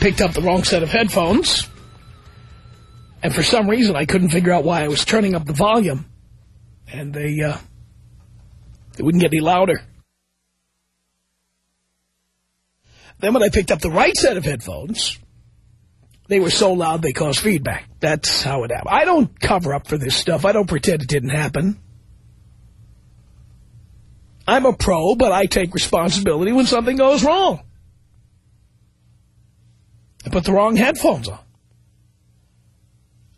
picked up the wrong set of headphones. And for some reason, I couldn't figure out why I was turning up the volume. And they, uh, they wouldn't get any louder. Then when I picked up the right set of headphones, they were so loud they caused feedback. That's how it happened. I don't cover up for this stuff. I don't pretend it didn't happen. I'm a pro, but I take responsibility when something goes wrong. Put the wrong headphones on.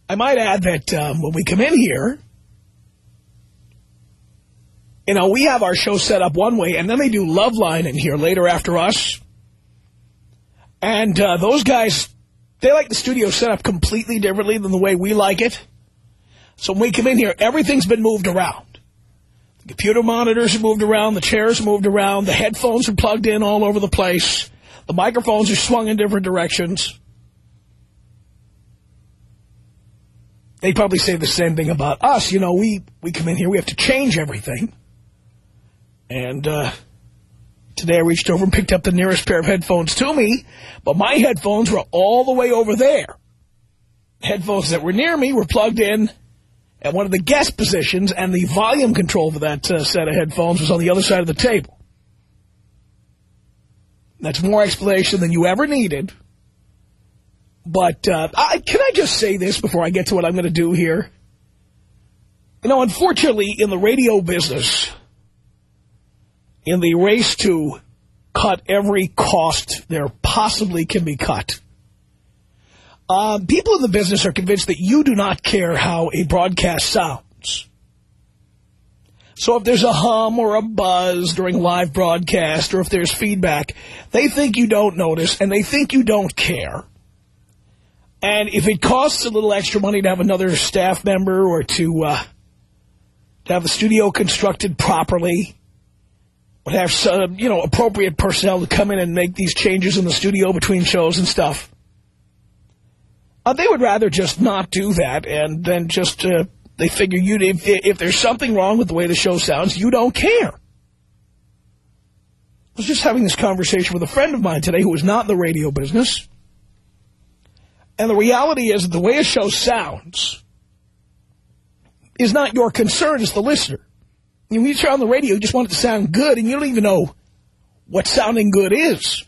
I might add that um, when we come in here, you know, we have our show set up one way, and then they do Loveline in here later after us. And uh, those guys, they like the studio set up completely differently than the way we like it. So when we come in here, everything's been moved around. The computer monitors are moved around, the chairs moved around, the headphones are plugged in all over the place, the microphones are swung in different directions. They'd probably say the same thing about us. You know, we, we come in here, we have to change everything. And uh, today I reached over and picked up the nearest pair of headphones to me, but my headphones were all the way over there. Headphones that were near me were plugged in at one of the guest positions, and the volume control for that uh, set of headphones was on the other side of the table. That's more explanation than you ever needed. But uh, I, can I just say this before I get to what I'm going to do here? You know, unfortunately, in the radio business, in the race to cut every cost there possibly can be cut, uh, people in the business are convinced that you do not care how a broadcast sounds. So if there's a hum or a buzz during live broadcast or if there's feedback, they think you don't notice and they think you don't care. And if it costs a little extra money to have another staff member or to, uh, to have the studio constructed properly, or have some, you know, appropriate personnel to come in and make these changes in the studio between shows and stuff, uh, they would rather just not do that and then just, uh, they figure you if, if there's something wrong with the way the show sounds, you don't care. I was just having this conversation with a friend of mine today who was not in the radio business. And the reality is that the way a show sounds is not your concern as the listener. When you turn on the radio, you just want it to sound good, and you don't even know what sounding good is.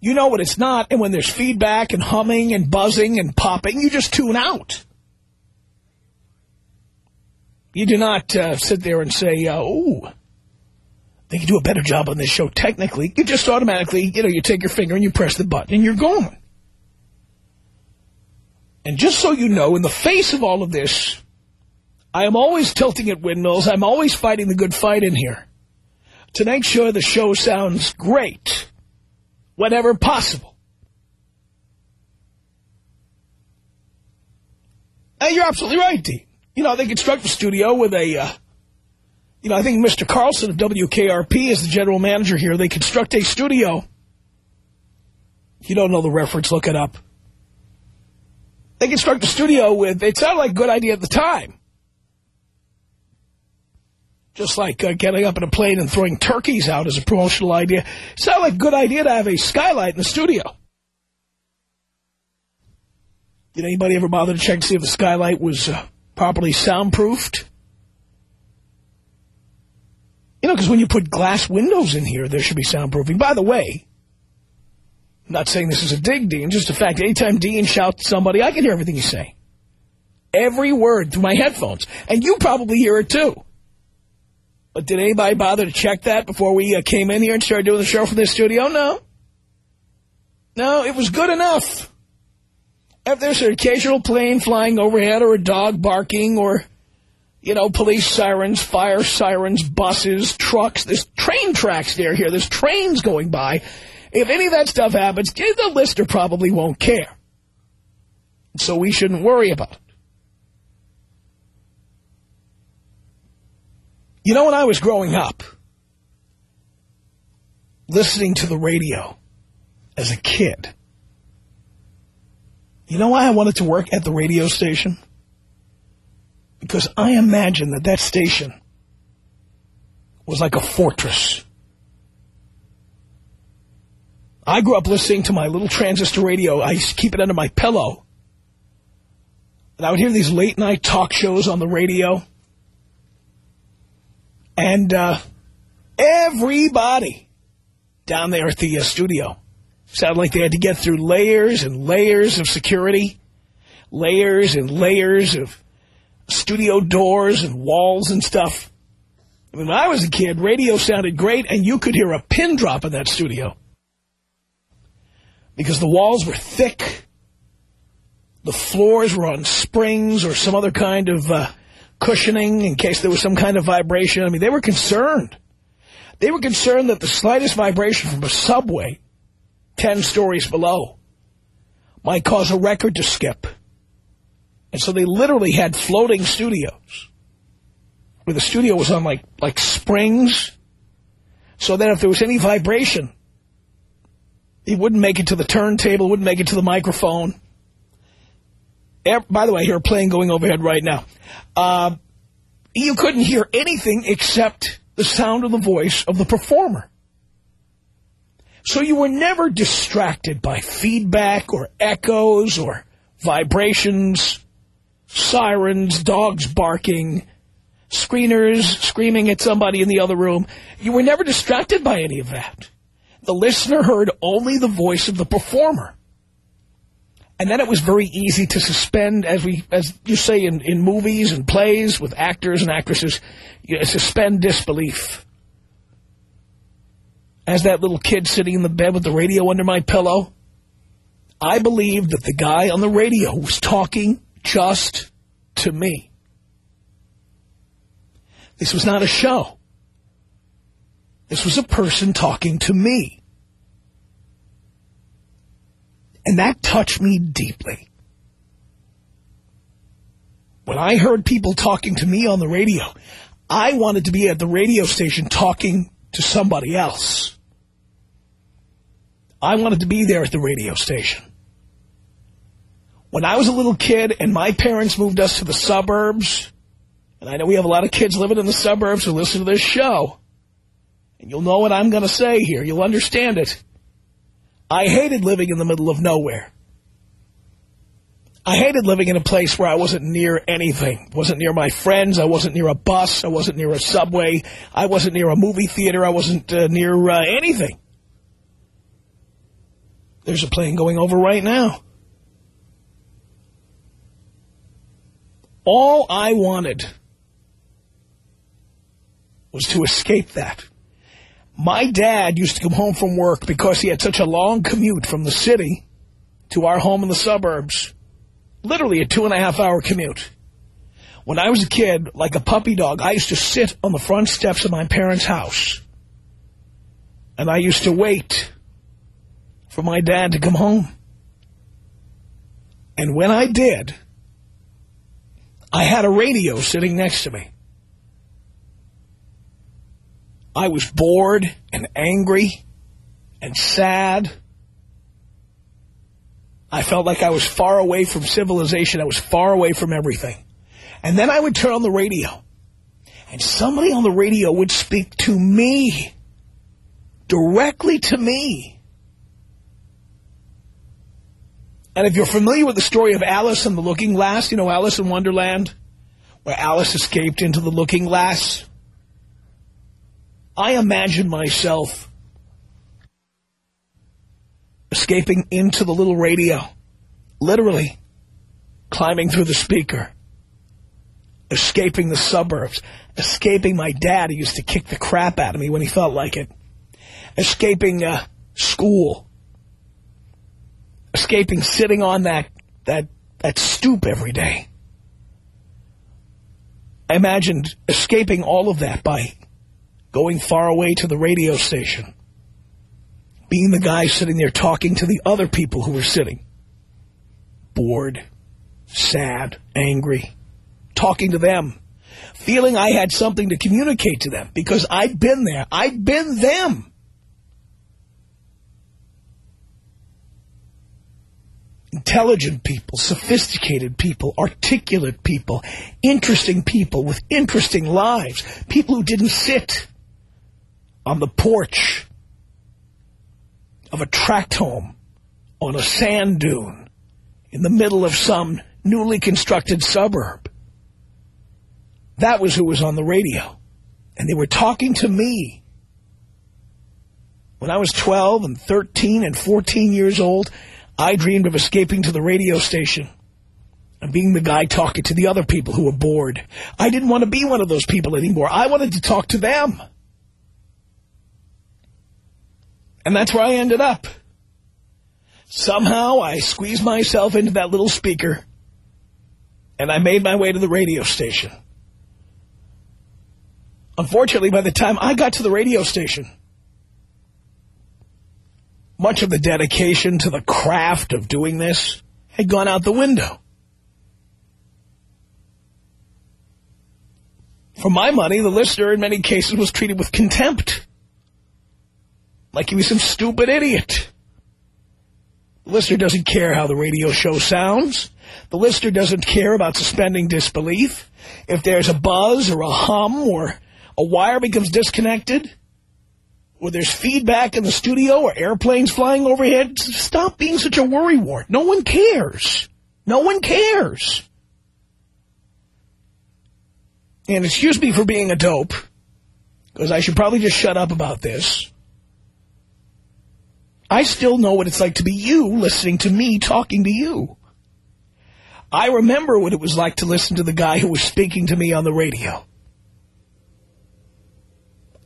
You know what it's not, and when there's feedback and humming and buzzing and popping, you just tune out. You do not uh, sit there and say, uh, oh, they can do a better job on this show technically. You just automatically, you know, you take your finger and you press the button and you're gone. And just so you know, in the face of all of this, I am always tilting at windmills. I'm always fighting the good fight in here to make sure the show sounds great whenever possible. And you're absolutely right, Dean. You know, they construct a studio with a, uh, you know, I think Mr. Carlson of WKRP is the general manager here. They construct a studio. You don't know the reference, look it up. They construct a studio with, it sounded like a good idea at the time. Just like uh, getting up in a plane and throwing turkeys out as a promotional idea. It sounded like a good idea to have a skylight in the studio. Did anybody ever bother to check to see if the skylight was uh, properly soundproofed? You know, because when you put glass windows in here, there should be soundproofing. By the way, I'm not saying this is a dig, Dean, just a fact. Anytime Dean shouts somebody, I can hear everything he's say. Every word through my headphones. And you probably hear it too. But did anybody bother to check that before we uh, came in here and started doing the show from this studio? No. No, it was good enough. If there's an occasional plane flying overhead or a dog barking or, you know, police sirens, fire sirens, buses, trucks, there's train tracks near here. There's trains going by. If any of that stuff happens, the listener probably won't care. So we shouldn't worry about it. You know, when I was growing up, listening to the radio as a kid, you know why I wanted to work at the radio station? Because I imagined that that station was like a fortress. I grew up listening to my little transistor radio. I used to keep it under my pillow. And I would hear these late night talk shows on the radio. And uh, everybody down there at the uh, studio sounded like they had to get through layers and layers of security, layers and layers of studio doors and walls and stuff. When I was a kid, radio sounded great, and you could hear a pin drop in that studio. Because the walls were thick, the floors were on springs or some other kind of uh, cushioning in case there was some kind of vibration. I mean, they were concerned. They were concerned that the slightest vibration from a subway 10 stories below might cause a record to skip. And so they literally had floating studios where the studio was on like, like springs so that if there was any vibration, it wouldn't make it to the turntable, wouldn't make it to the microphone. By the way, I hear a plane going overhead right now. Uh, you couldn't hear anything except the sound of the voice of the performer. So you were never distracted by feedback or echoes or vibrations, sirens, dogs barking, screeners screaming at somebody in the other room. You were never distracted by any of that. The listener heard only the voice of the performer. And then it was very easy to suspend, as we, as you say in, in movies and plays with actors and actresses, you suspend disbelief. As that little kid sitting in the bed with the radio under my pillow, I believed that the guy on the radio was talking just to me. This was not a show. This was a person talking to me. And that touched me deeply. When I heard people talking to me on the radio, I wanted to be at the radio station talking to somebody else. I wanted to be there at the radio station. When I was a little kid and my parents moved us to the suburbs, and I know we have a lot of kids living in the suburbs who listen to this show, and you'll know what I'm going to say here. You'll understand it. I hated living in the middle of nowhere. I hated living in a place where I wasn't near anything. wasn't near my friends. I wasn't near a bus. I wasn't near a subway. I wasn't near a movie theater. I wasn't uh, near uh, anything. There's a plane going over right now. All I wanted was to escape that. My dad used to come home from work because he had such a long commute from the city to our home in the suburbs. Literally a two and a half hour commute. When I was a kid, like a puppy dog, I used to sit on the front steps of my parents' house. And I used to wait for my dad to come home. And when I did, I had a radio sitting next to me. I was bored and angry and sad. I felt like I was far away from civilization. I was far away from everything. And then I would turn on the radio. And somebody on the radio would speak to me. Directly to me. And if you're familiar with the story of Alice and the Looking Glass, you know Alice in Wonderland, where Alice escaped into the Looking Glass. I imagine myself escaping into the little radio, literally climbing through the speaker, escaping the suburbs, escaping my dad who used to kick the crap out of me when he felt like it, escaping uh, school, escaping sitting on that, that, that stoop every day. I imagined escaping all of that by going far away to the radio station, being the guy sitting there talking to the other people who were sitting, bored, sad, angry, talking to them, feeling I had something to communicate to them because I'd been there. I'd been them. intelligent people, sophisticated people, articulate people, interesting people with interesting lives, people who didn't sit on the porch of a tract home on a sand dune in the middle of some newly constructed suburb. That was who was on the radio. And they were talking to me. When I was 12 and 13 and 14 years old, I dreamed of escaping to the radio station and being the guy talking to the other people who were bored. I didn't want to be one of those people anymore. I wanted to talk to them. And that's where I ended up. Somehow I squeezed myself into that little speaker and I made my way to the radio station. Unfortunately, by the time I got to the radio station, much of the dedication to the craft of doing this had gone out the window. For my money, the listener in many cases was treated with contempt. Like he was some stupid idiot. The listener doesn't care how the radio show sounds. The listener doesn't care about suspending disbelief. If there's a buzz or a hum or a wire becomes disconnected, or there's feedback in the studio or airplanes flying overhead, stop being such a worrywart. No one cares. No one cares. And excuse me for being a dope, because I should probably just shut up about this. I still know what it's like to be you listening to me talking to you. I remember what it was like to listen to the guy who was speaking to me on the radio.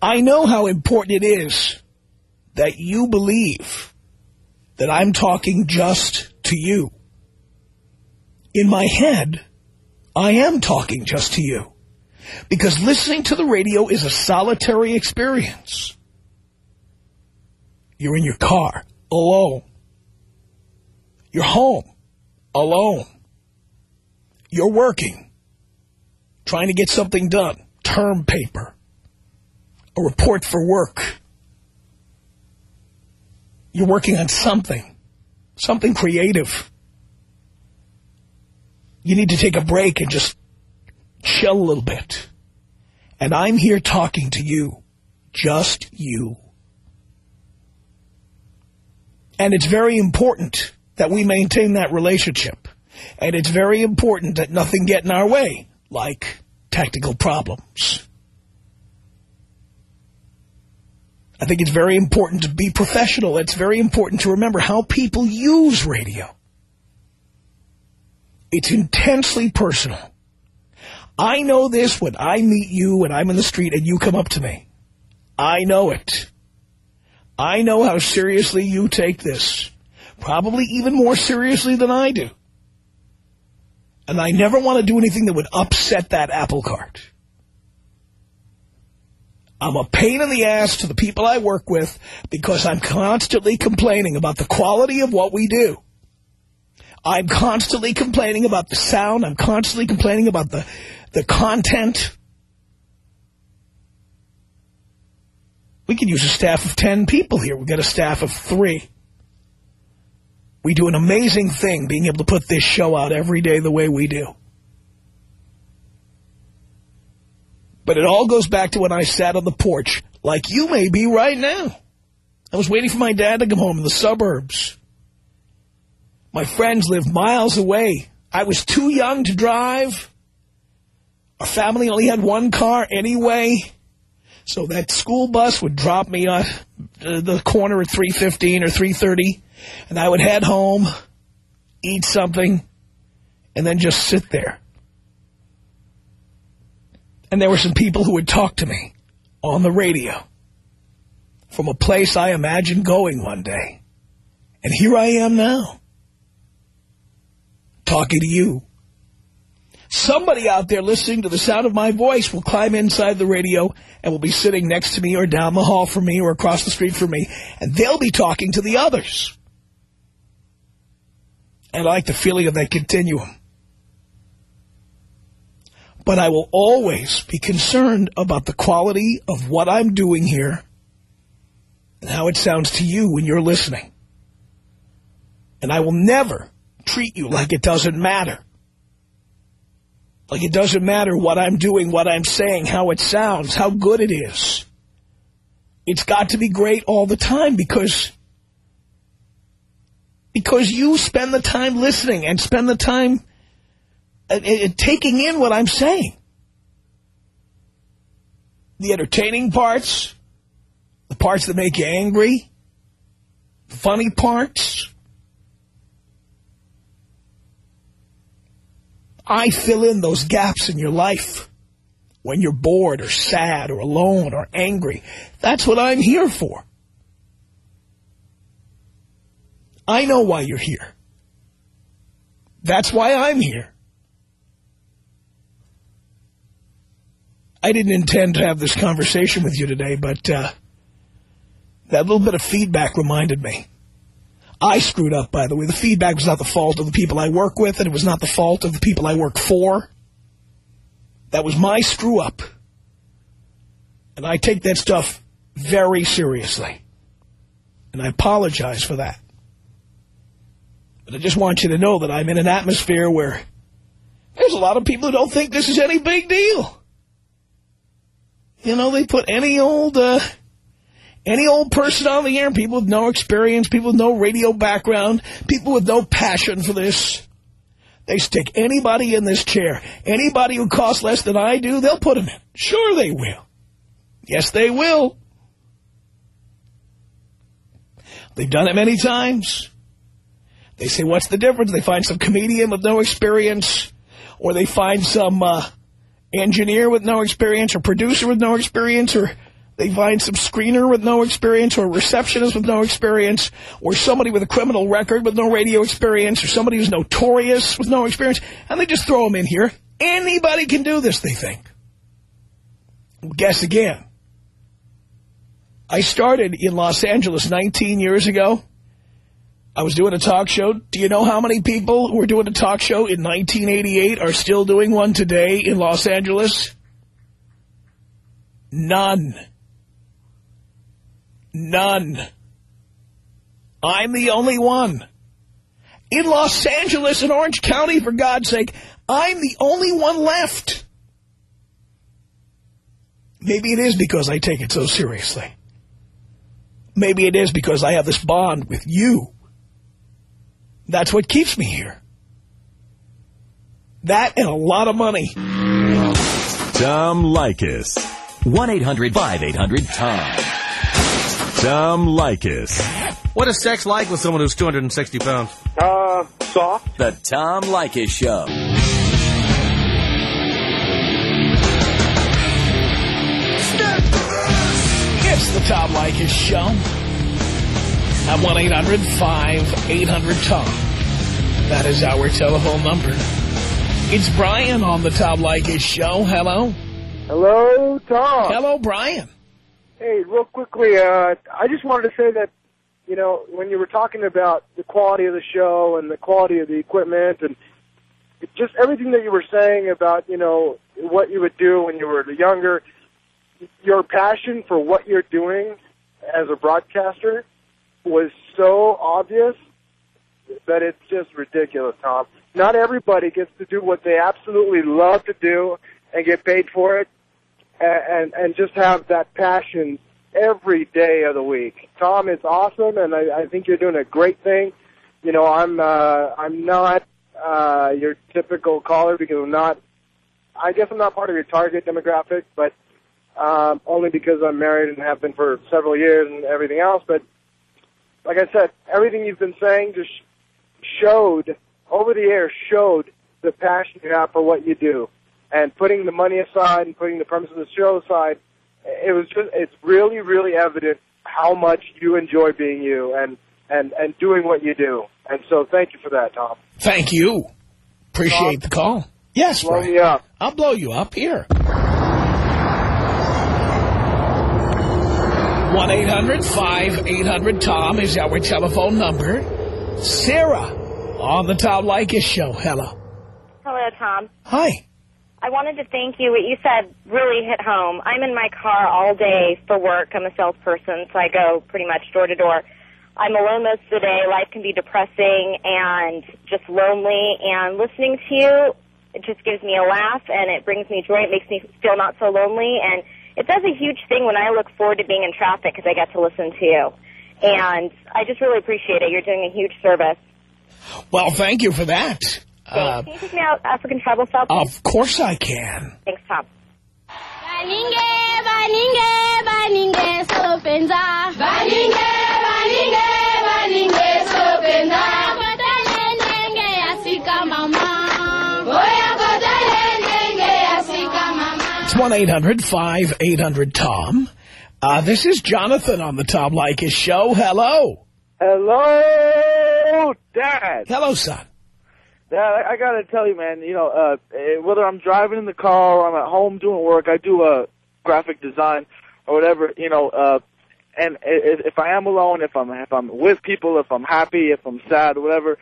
I know how important it is that you believe that I'm talking just to you. In my head, I am talking just to you. Because listening to the radio is a solitary experience. You're in your car, alone. You're home, alone. You're working, trying to get something done, term paper, a report for work. You're working on something, something creative. You need to take a break and just chill a little bit. And I'm here talking to you, just you. And it's very important that we maintain that relationship. And it's very important that nothing get in our way, like technical problems. I think it's very important to be professional. It's very important to remember how people use radio. It's intensely personal. I know this when I meet you when I'm in the street and you come up to me. I know it. I know how seriously you take this. Probably even more seriously than I do. And I never want to do anything that would upset that apple cart. I'm a pain in the ass to the people I work with because I'm constantly complaining about the quality of what we do. I'm constantly complaining about the sound. I'm constantly complaining about the, the content. We could use a staff of 10 people here. We've got a staff of three. We do an amazing thing being able to put this show out every day the way we do. But it all goes back to when I sat on the porch, like you may be right now. I was waiting for my dad to come home in the suburbs. My friends lived miles away. I was too young to drive. Our family only had one car anyway. So that school bus would drop me on the corner at 3.15 or 3.30, and I would head home, eat something, and then just sit there. And there were some people who would talk to me on the radio from a place I imagined going one day. And here I am now, talking to you. Somebody out there listening to the sound of my voice will climb inside the radio and will be sitting next to me or down the hall from me or across the street from me, and they'll be talking to the others. And I like the feeling of that continuum. But I will always be concerned about the quality of what I'm doing here and how it sounds to you when you're listening. And I will never treat you like it doesn't matter. Like it doesn't matter what I'm doing, what I'm saying, how it sounds, how good it is. It's got to be great all the time because because you spend the time listening and spend the time uh, uh, taking in what I'm saying. The entertaining parts, the parts that make you angry, the funny parts, I fill in those gaps in your life when you're bored or sad or alone or angry. That's what I'm here for. I know why you're here. That's why I'm here. I didn't intend to have this conversation with you today, but uh, that little bit of feedback reminded me. I screwed up, by the way. The feedback was not the fault of the people I work with, and it was not the fault of the people I work for. That was my screw up. And I take that stuff very seriously. And I apologize for that. But I just want you to know that I'm in an atmosphere where there's a lot of people who don't think this is any big deal. You know, they put any old... Uh, any old person on the air, people with no experience, people with no radio background, people with no passion for this. They stick anybody in this chair. Anybody who costs less than I do, they'll put them in. Sure they will. Yes, they will. They've done it many times. They say, what's the difference? They find some comedian with no experience, or they find some uh, engineer with no experience, or producer with no experience, or they find some screener with no experience or a receptionist with no experience or somebody with a criminal record with no radio experience or somebody who's notorious with no experience, and they just throw them in here. Anybody can do this, they think. Guess again. I started in Los Angeles 19 years ago. I was doing a talk show. Do you know how many people who were doing a talk show in 1988 are still doing one today in Los Angeles? None. None. I'm the only one. In Los Angeles and Orange County, for God's sake, I'm the only one left. Maybe it is because I take it so seriously. Maybe it is because I have this bond with you. That's what keeps me here. That and a lot of money. Tom Leykis. 1-800-5800-TOM. Tom Leykis. What is sex like with someone who's 260 pounds? Uh, soft. The Tom Leykis Show. It's the Tom Leykis Show. At 1-800-5800-TOM. That is our telephone number. It's Brian on the Tom Leykis Show. Hello. Hello, Tom. Hello, Brian. Hey, real quickly, uh, I just wanted to say that, you know, when you were talking about the quality of the show and the quality of the equipment and just everything that you were saying about, you know, what you would do when you were younger, your passion for what you're doing as a broadcaster was so obvious that it's just ridiculous, Tom. Not everybody gets to do what they absolutely love to do and get paid for it and and just have that passion every day of the week. Tom, it's awesome, and I, I think you're doing a great thing. You know, I'm uh, I'm not uh, your typical caller because I'm not. I guess I'm not part of your target demographic, but um, only because I'm married and have been for several years and everything else. But like I said, everything you've been saying just showed over the air showed the passion you have for what you do, and putting the money aside and putting the premise of the show aside. It was just it's really really evident how much you enjoy being you and and and doing what you do. And so thank you for that, Tom. Thank you. Appreciate the call. Yes, Blow Frank. me up. I'll blow you up here. 1-800-5800-TOM is our telephone number. Sarah on the Tom Leykis show. Hello. Hello, Tom. Hi. I wanted to thank you. What you said really hit home. I'm in my car all day for work. I'm a salesperson, so I go pretty much door to door. I'm alone most of the day. Life can be depressing and just lonely. And listening to you, it just gives me a laugh and it brings me joy. It makes me feel not so lonely. And it does a huge thing when I look forward to being in traffic because I get to listen to you. And I just really appreciate it. You're doing a huge service. Well, thank you for that. Uh, Can you take me out African tribal style, please? of course I can. Thanks, Tom. Baninge, baninge, baninge, sopenza. Baninge, baninge, baninge, sopenza. Kotale nenge asika mama. Oya kotale nenge asika mama. It's 1-800-5800-TOM. Uh, this is Jonathan on the Tom Leykis show. Hello. Hello, Dad. Hello, son. Dad, I, I gotta tell you, man. You know, uh, eh, whether I'm driving in the car or I'm at home doing work, I do uh, graphic design or whatever. You know, uh, and i- i- if I am alone, if I'm if I'm with people, if I'm happy, if I'm sad, whatever,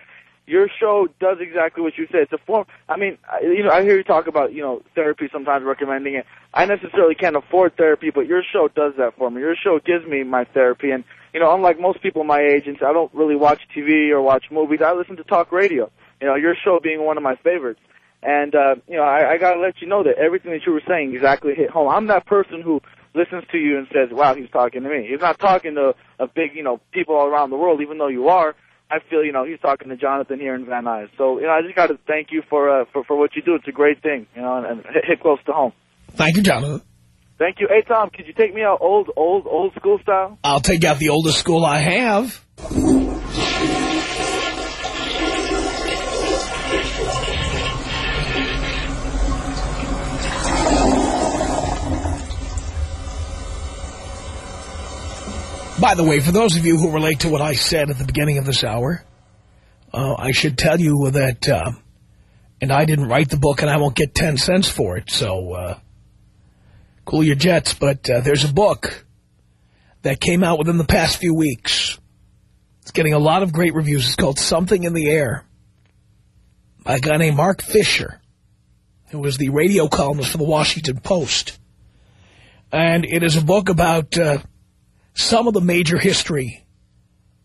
your show does exactly what you said. It's a form. I mean, you know, I hear you talk about you know therapy sometimes recommending it. I necessarily can't afford therapy, but your show does that for me. Your show gives me my therapy, and you know, unlike most people my age, and I don't really watch TV or watch movies. I listen to talk radio. You know, your show being one of my favorites. And, uh, you know, I, I gotta let you know that everything that you were saying exactly hit home. I'm that person who listens to you and says, wow, he's talking to me. He's not talking to a big, you know, people all around the world, even though you are. I feel, you know, he's talking to Jonathan here in Van Nuys. So, you know, I just gotta thank you for, uh, for, for what you do. It's a great thing, you know, and, and hit, hit close to home. Thank you, Jonathan. Thank you. Hey, Tom, could you take me out old, old, old school style? I'll take out the oldest school I have. By the way, for those of you who relate to what I said at the beginning of this hour, uh, I should tell you that, uh, and I didn't write the book and I won't get 10 cents for it, so uh, cool your jets, but uh, there's a book that came out within the past few weeks. It's getting a lot of great reviews. It's called Something in the Air by a guy named Marc Fisher, who was the radio columnist for the Washington Post. And it is a book about uh, some of the major history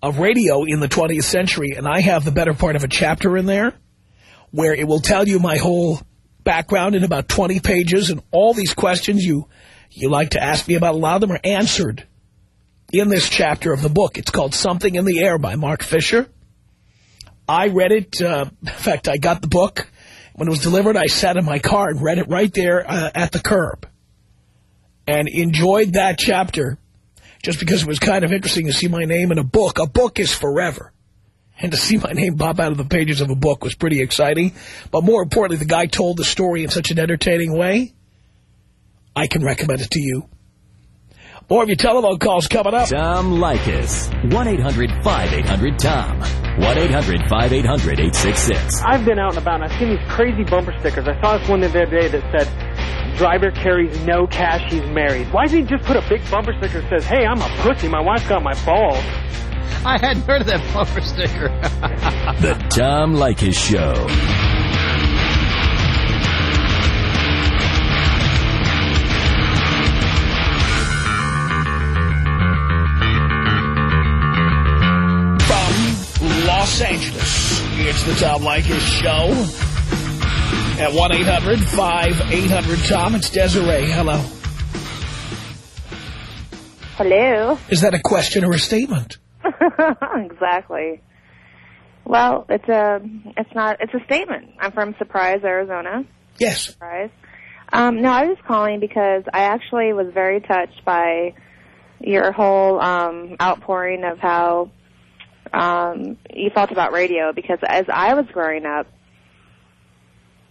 of radio in the 20th century. And I have the better part of a chapter in there where it will tell you my whole background in about 20 pages. And all these questions you, you like to ask me about, a lot of them are answered in this chapter of the book. It's called Something in the Air by Marc Fisher. I read it. Uh, in fact, I got the book. When it was delivered, I sat in my car and read it right there uh, at the curb. And enjoyed that chapter just because it was kind of interesting to see my name in a book. A book is forever. And to see my name pop out of the pages of a book was pretty exciting. But more importantly, the guy told the story in such an entertaining way, I can recommend it to you. More of your telephone calls coming up. Tom Leykis. 1-800-5800-TOM. 1-800-5800-866. I've been out and about and I've seen these crazy bumper stickers. I saw this one the other day that said, driver carries no cash, he's married. Why doesn't he just put a big bumper sticker that says, hey, I'm a pussy, my wife's got my balls? I hadn't heard of that bumper sticker. The Tom Leykis Show. from Los Angeles. It's the Tom Leykis Show at 1-800-5800-TOM. It's Desiree. Hello. Hello. Is that a question or a statement? exactly. Well, it's a it's not it's a statement. I'm from Surprise, Arizona. Yes. Surprise. Um, no, I was calling because I actually was very touched by your whole um, outpouring of how um, you felt about radio. Because as I was growing up,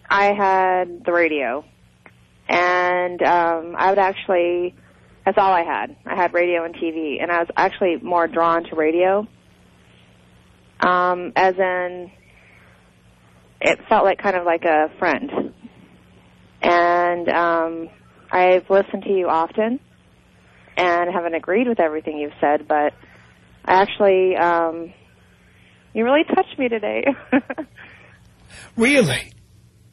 I had the radio, and um, I would actually that's all I had. I had radio and TV, and I was actually more drawn to radio. Um, as in, it felt like kind of like a friend and um, I've listened to you often and haven't agreed with everything you've said, but I actually, um, you really touched me today. Really?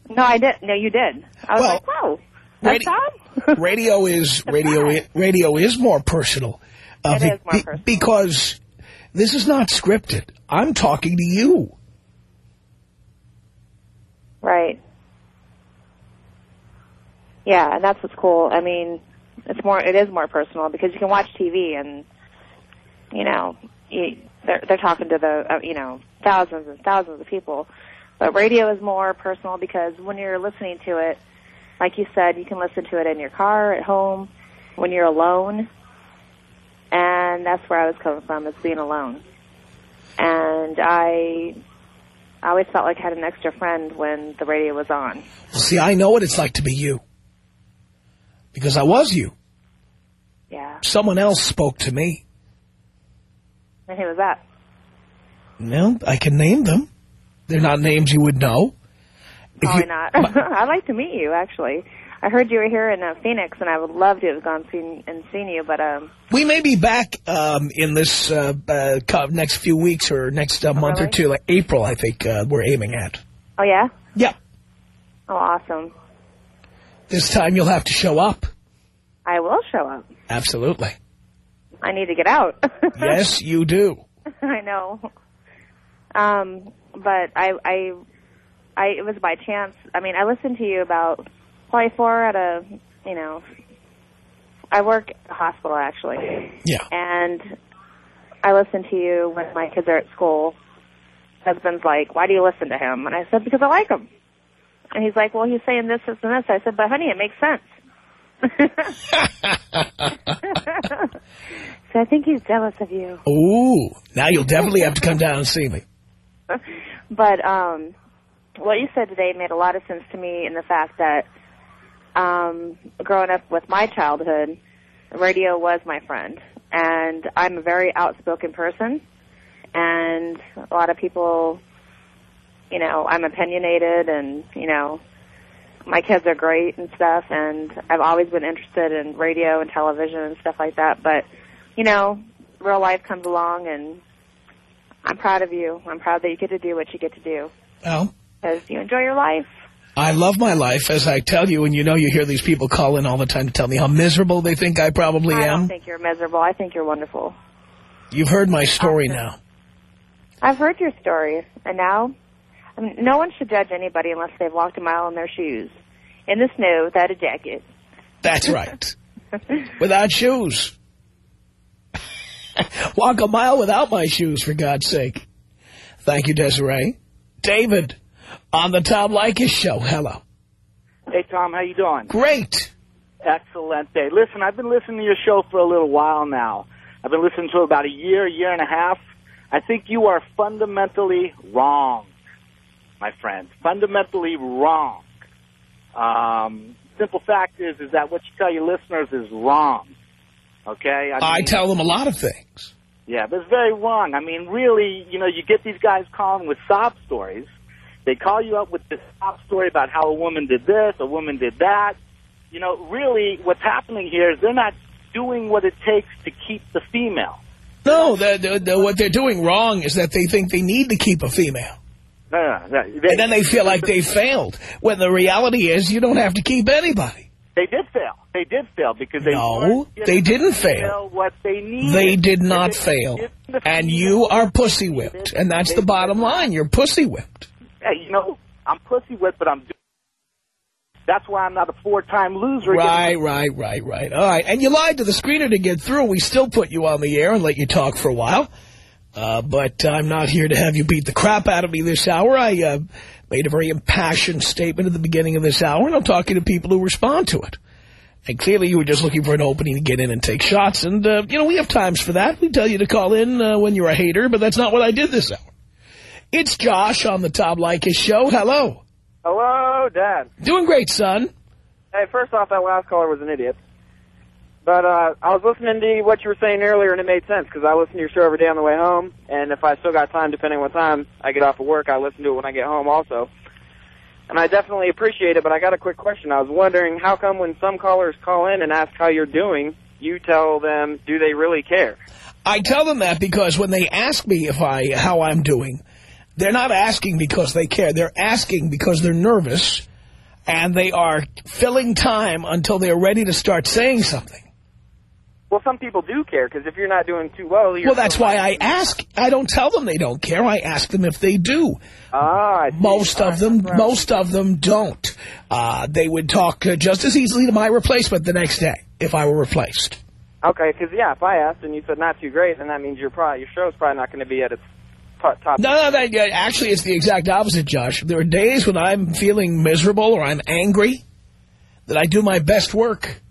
No, I didn't. No, you did. I was Well, like, wow, that's radio- Tom? radio is radio. i- Radio is more personal. Uh, It is more personal. because this is not scripted. I'm talking to you. Right. Yeah, and that's what's cool. I mean, it's more. It is more personal because you can watch TV and, you know, you, they're they're talking to the uh, you know thousands and thousands of people, but radio is more personal because when you're listening to it, like you said, you can listen to it in your car, at home, when you're alone, and that's where I was coming from is being alone, and I. I always felt like I had an extra friend when the radio was on. Well, see, I know what it's like to be you. Because I was you. Yeah. Someone else spoke to me. And who was that? No, I can name them. They're not names you would know. Probably you- not. I'd like to meet you, actually. I heard you were here in uh, Phoenix, and I would love to have gone seen, and seen you, but um, We may be back um, in this uh, uh, next few weeks or next uh, month or two. Like April, I think uh, we're aiming at. oh yeah, Yeah. oh awesome. This time you'll have to show up. I will show up. Absolutely. I need to get out. yes, you do. I know. Um, but I, I, I, it was by chance. I mean, I listened to you about probably four at a, you know, I work at a hospital actually. Yeah. And I listen to you when my kids are at school. Husband's like, why do you listen to him? And I said, because I like him. And he's like, well, he's saying this, this, and this. I said, but honey, it makes sense. so I think he's jealous of you. Ooh, now you'll definitely have to come down and see me. but um, what you said today made a lot of sense to me in the fact that um, growing up with my childhood, radio was my friend, and I'm a very outspoken person, and a lot of people, you know, I'm opinionated, and you know, my kids are great and stuff, and I've always been interested in radio and television and stuff like that, but you know, real life comes along and I'm proud of you. I'm proud that you get to do what you get to do Well, because you enjoy your life. I love my life, as I tell you, and you know you hear these people call in all the time to tell me how miserable they think I probably am. I don't think you're miserable. I think you're wonderful. You've heard my story now. I've heard your story, and now I mean, no one should judge anybody unless they've walked a mile in their shoes, in the snow without a jacket. That's right. Without shoes. Walk a mile without my shoes, for God's sake. Thank you, Desiree. David, on the Tom Leykis show. Hello. Hey, Tom, how you doing? Great. Excellent day. Listen, I've been listening to your show for a little while now. I've been listening to it about a year, year and a half. I think you are fundamentally wrong, my friend. Fundamentally wrong. Um, simple fact is, is that what you tell your listeners is wrong. Okay? I mean, tell them a lot of things. Yeah, but it's very wrong. I mean, really, you know, you get these guys calling with sob stories. They call you up with this sob story about how a woman did this, a woman did that. You know, really, what's happening here is they're not doing what it takes to keep the female. No, the, the, the, what they're doing wrong is that they think they need to keep a female. No, no, no. They, And then they feel like they failed, when the reality is you don't have to keep anybody. They did fail. They did fail because they No, they didn't fail. What they needed. They did not they fail. And you are pussy whipped, And that's the bottom line. You're pussy whipped. Hey, you know, I'm pussy whipped, but I'm doing. That's why I'm not a four-time loser. Right, right, right, right. All right. And you lied to the screener to get through. We still put you on the air and let you talk for a while. Uh, but I'm not here to have you beat the crap out of me this hour. I uh, made a very impassioned statement at the beginning of this hour, and I'm talking to people who respond to it. And clearly you were just looking for an opening to get in and take shots. And, uh, you know, we have times for that. We tell you to call in uh, when you're a hater, but that's not what I did this hour. It's Josh on the Tom Leykis show. Hello. Hello, Dad. Doing great, son. Hey, first off, that last caller was an idiot. But uh, I was listening to what you were saying earlier, and it made sense because I listen to your show every day on the way home. And if I still got time, depending on what time I get off of work, I listen to it when I get home also. And I definitely appreciate it, but I got a quick question. I was wondering how come when some callers call in and ask how you're doing, you tell them, do they really care? I tell them that because when they ask me if I how I'm doing, they're not asking because they care. They're asking because they're nervous, and they are filling time until they're ready to start saying something. Well, some people do care because if you're not doing too well, you're Well, that's why I ask. I don't tell them they don't care. I ask them if they do. Ah. Most of them, most of them don't. Uh, they would talk uh, just as easily to my replacement the next day if I were replaced. Okay, because yeah, if I asked and you said not too great, then that means your probably your show's probably not going to be at its top. No, no, that, actually, it's the exact opposite, Josh. There are days when I'm feeling miserable or I'm angry that I do my best work.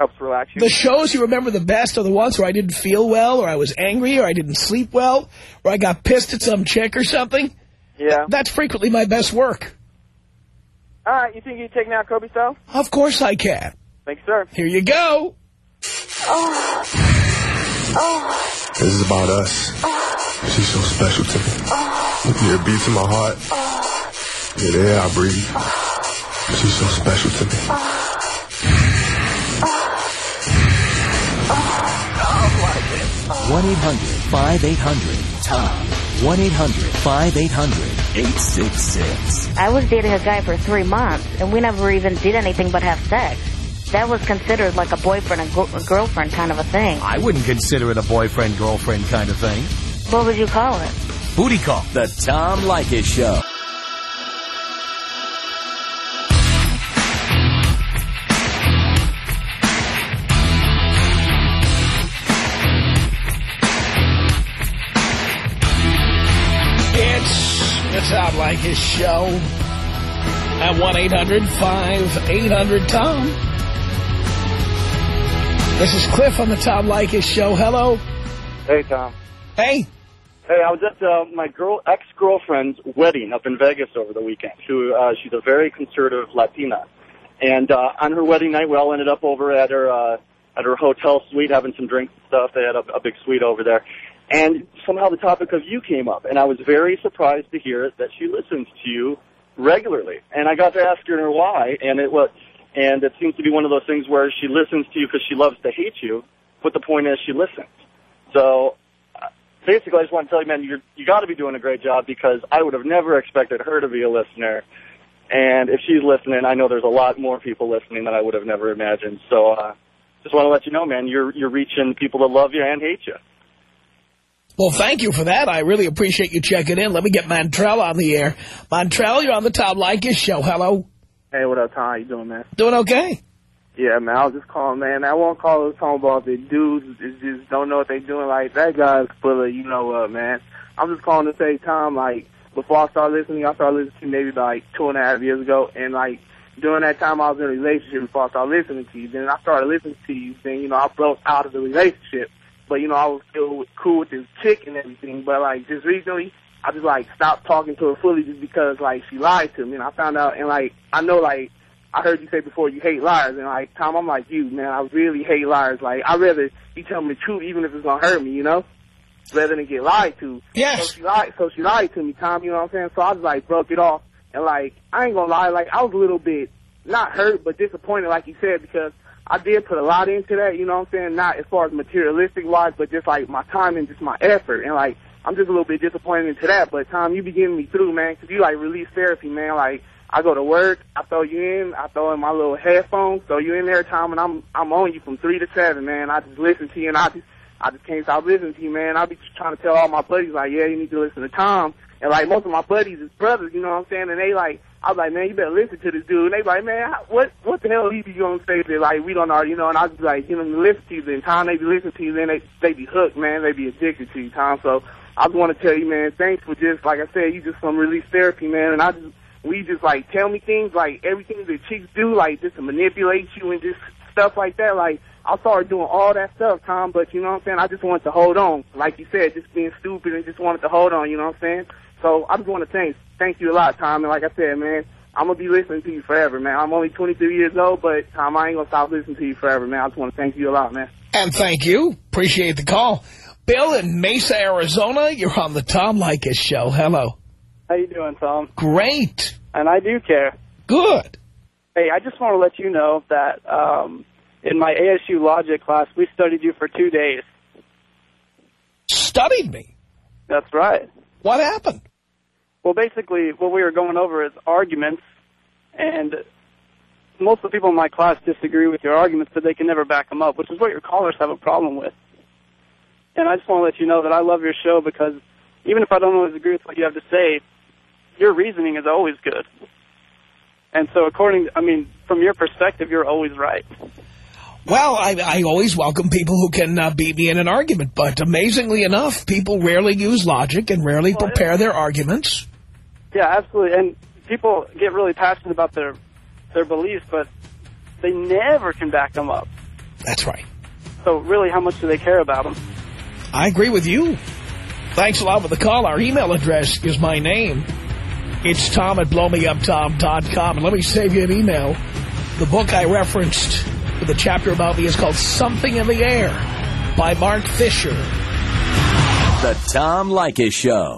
Helps relax you. The shows you remember the best are the ones where I didn't feel well or I was angry or I didn't sleep well or I got pissed at some chick or something. Yeah. That's frequently my best work. All right, you think you can take me out Kobe style? Of course I can. Thanks, sir. Here you go. Oh. Oh. This is about us. She's so special to me. You can hear beats in my heart. Yeah, the air I breathe. She's so special to me. 1-800-5800-TOM. 1-800-5800-866. I was dating a guy for three months, and we never even did anything but have sex. That was considered like a boyfriend and girlfriend kind of a thing. I wouldn't consider it a boyfriend-girlfriend kind of thing. What would you call it? Booty call. The Tom Leykis Show. Tom Leykis show at 1-800-5800-TOM. This is Cliff on the Tom Leykis show. Hello. Hey, Tom. Hey. Hey, I was at uh, my girl ex-girlfriend's wedding up in Vegas over the weekend. She, uh, she's a very conservative Latina. And uh, on her wedding night, we all ended up over at her uh, at her hotel suite having some drinks and stuff. They had a, a big suite over there. And somehow the topic of you came up, and I was very surprised to hear that she listens to you regularly. And I got to ask her why, and it was, and it seems to be one of those things where she listens to you because she loves to hate you, but the point is she listens. So uh, basically, I just want to tell you, man, you're, you got to be doing a great job because I would have never expected her to be a listener. And if she's listening, I know there's a lot more people listening than I would have never imagined. So uh, just want to let you know, man, you're you're reaching people that love you and hate you. Well, thank you for that. I really appreciate you checking in. Let me get Mantrell on the air. Mantrell, you're on the Tom Leykis show. Hello. Hey, what up, Tom? How you doing, man? Doing okay. Yeah, man, I was just calling, man. I won't call this talking about the dudes just don't know what they're doing. Like, that guy's full of, you know what, man. I'm just calling to say, Tom, like, before I started listening, I started listening to you maybe like two and a half years ago, and, like, during that time I was in a relationship before I started listening to you. Then I started listening to you, then, you know, I broke out of the relationship. But, you know, I was still cool with this chick and everything. But, like, just recently, I just, like, stopped talking to her fully just because, like, she lied to me. And I found out, and, like, I know, like, I heard you say before you hate liars. And, like, Tom, I'm like you, man. I really hate liars. Like, I'd rather you tell me the truth even if it's going to hurt me, you know? Rather than get lied to. Yes. So she lied, so she lied to me, Tom, you know what I'm saying? So I just, like, broke it off. And, like, I ain't going to lie, like, I was a little bit, not hurt, but disappointed, like you said, because I did put a lot into that, you know what I'm saying? Not as far as materialistic wise, but just like my time and just my effort. And like, I'm just a little bit disappointed into that. But Tom, you be getting me through, man, 'cause you like release therapy, man. Like, I go to work, I throw you in, I throw in my little headphones, throw you in there, Tom, and I'm I'm on you from three to seven, man. I just listen to you, and I just I just can't stop listening to you, man. I be just trying to tell all my buddies like, yeah, you need to listen to Tom. And like most of my buddies is brothers, you know what I'm saying? And they like, I was like, man, you better listen to this dude. And they like, man, what what the hell he be gonna say that like we don't know, you know? And I was like, you know, listen to you. Then time they be listening to you, then they they be hooked, man. They be addicted to you, Tom. So I just want to tell you, man, thanks for just like I said, you just some release therapy, man. And I just we just like tell me things like everything that chicks do, like just to manipulate you and just stuff like that. Like I started doing all that stuff, Tom. But you know what I'm saying? I just wanted to hold on, like you said, just being stupid and just wanted to hold on. You know what I'm saying? So I just want to thank thank you a lot, Tom. And like I said, man, I'm gonna be listening to you forever, man. I'm only 23 years old, but Tom, I ain't gonna stop listening to you forever, man. I just want to thank you a lot, man. And thank you. Appreciate the call. Bill in Mesa, Arizona, you're on the Tom Leykis show. Hello. How you doing, Tom? Great. And I do care. Good. Hey, I just want to let you know that um, in my ASU logic class, we studied you for two days. Studied me? That's right. What happened? Well, basically, what we were going over is arguments, and most of the people in my class disagree with your arguments, but they can never back them up, which is what your callers have a problem with. And I just want to let you know that I love your show because even if I don't always agree with what you have to say, your reasoning is always good. And so according, I mean, from your perspective, you're always right. Well, I, I always welcome people who can uh, beat me in an argument, but amazingly enough, people rarely use logic and rarely prepare their arguments. Yeah, absolutely. And people get really passionate about their their beliefs, but they never can back them up. That's right. So really, how much do they care about them? I agree with you. Thanks a lot for the call. Our email address is my name. It's Tom at blowmeuptom.com. And let me save you an email. The book I referenced with the chapter about me is called Something in the Air by Marc Fisher. The Tom Leykis Show.